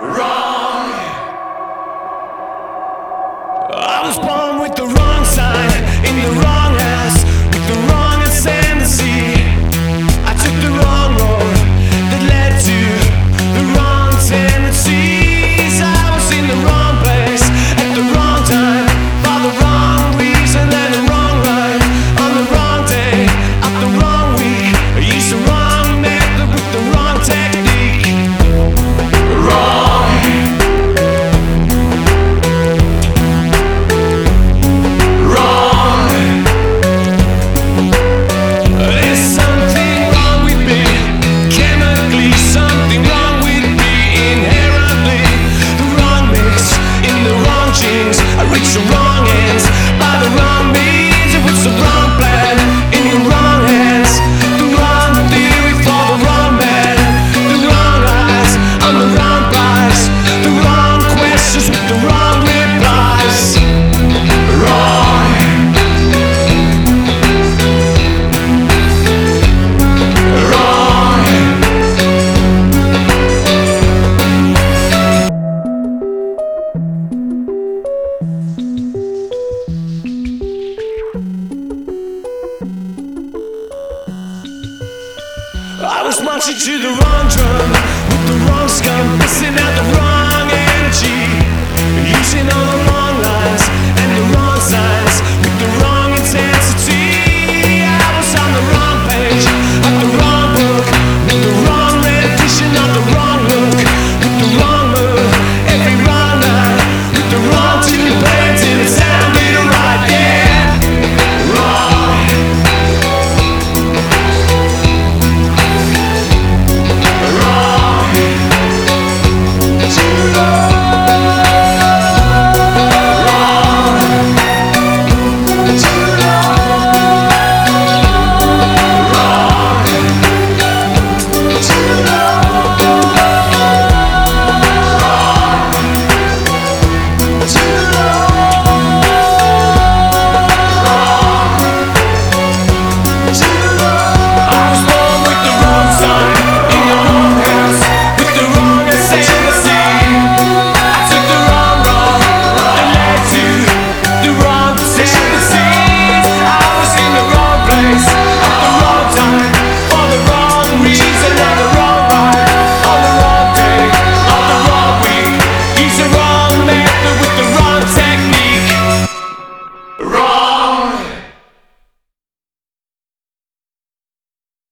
wrong. I was born. I was marching to the wrong drum with the wrong scum, missing out the wrong. Run!